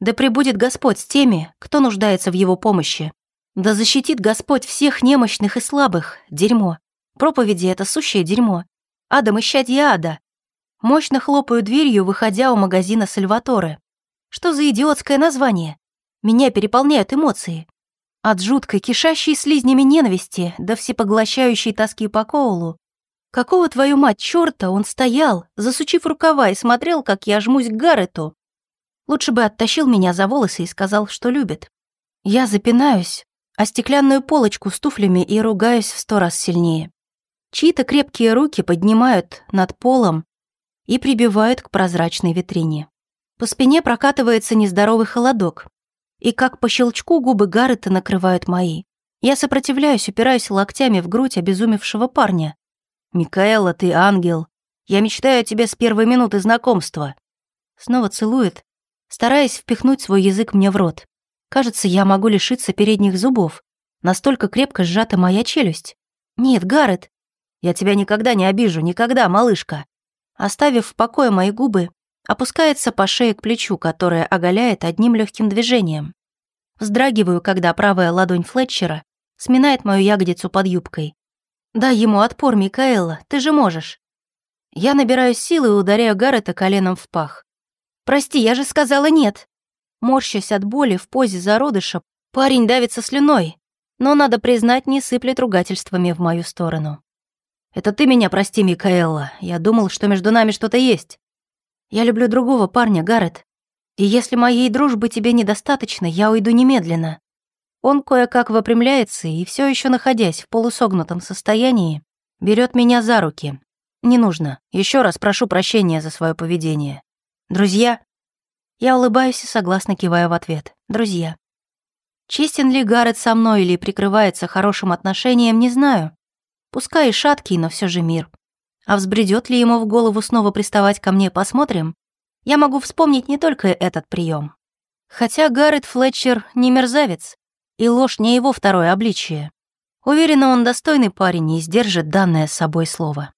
Да пребудет Господь с теми, кто нуждается в его помощи. Да защитит Господь всех немощных и слабых. Дерьмо. Проповеди — это сущее дерьмо. Адам, исчадье ада. Мощно хлопаю дверью, выходя у магазина Сальваторе. Что за идиотское название? Меня переполняют эмоции. От жуткой, кишащей слизнями ненависти до всепоглощающей тоски по Коулу. Какого, твою мать, чёрта он стоял, засучив рукава и смотрел, как я жмусь к Гаррету? Лучше бы оттащил меня за волосы и сказал, что любит. Я запинаюсь, а стеклянную полочку с туфлями и ругаюсь в сто раз сильнее. Чьи-то крепкие руки поднимают над полом и прибивают к прозрачной витрине. По спине прокатывается нездоровый холодок, и как по щелчку губы Гаррета накрывают мои. Я сопротивляюсь, упираюсь локтями в грудь обезумевшего парня. «Микаэла, ты ангел. Я мечтаю о тебе с первой минуты знакомства». Снова целует, стараясь впихнуть свой язык мне в рот. Кажется, я могу лишиться передних зубов. Настолько крепко сжата моя челюсть. «Нет, Гаррет, я тебя никогда не обижу, никогда, малышка». Оставив в покое мои губы, опускается по шее к плечу, которое оголяет одним легким движением. Вздрагиваю, когда правая ладонь Флетчера сминает мою ягодицу под юбкой. «Дай ему отпор, Микаэла, ты же можешь». Я набираю силы и ударяю Гаррета коленом в пах. «Прости, я же сказала нет». Морщась от боли в позе зародыша, парень давится слюной, но, надо признать, не сыплет ругательствами в мою сторону. «Это ты меня прости, Микаэла. Я думал, что между нами что-то есть. Я люблю другого парня, Гаррет. И если моей дружбы тебе недостаточно, я уйду немедленно». Он кое-как выпрямляется и, все еще находясь в полусогнутом состоянии, берет меня за руки. «Не нужно. Еще раз прошу прощения за свое поведение. Друзья?» Я улыбаюсь и согласно киваю в ответ. «Друзья». Честен ли Гаррет со мной или прикрывается хорошим отношением, не знаю. Пускай и шаткий, но все же мир. А взбредет ли ему в голову снова приставать ко мне, посмотрим. Я могу вспомнить не только этот прием. Хотя Гаррет Флетчер не мерзавец, и ложь не его второе обличие. Уверена, он достойный парень и сдержит данное собой слово.